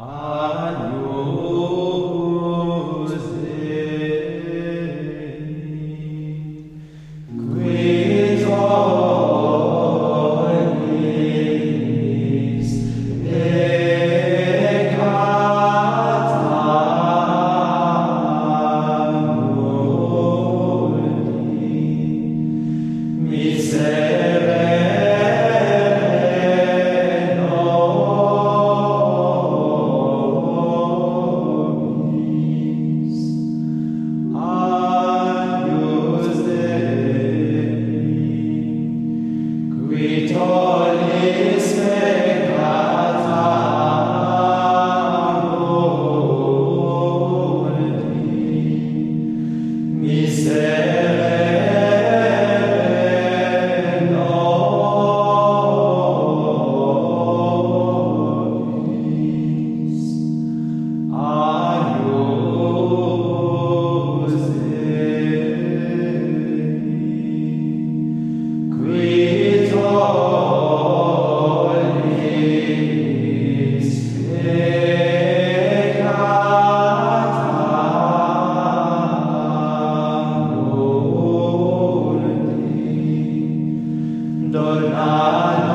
阿牛。Lord, I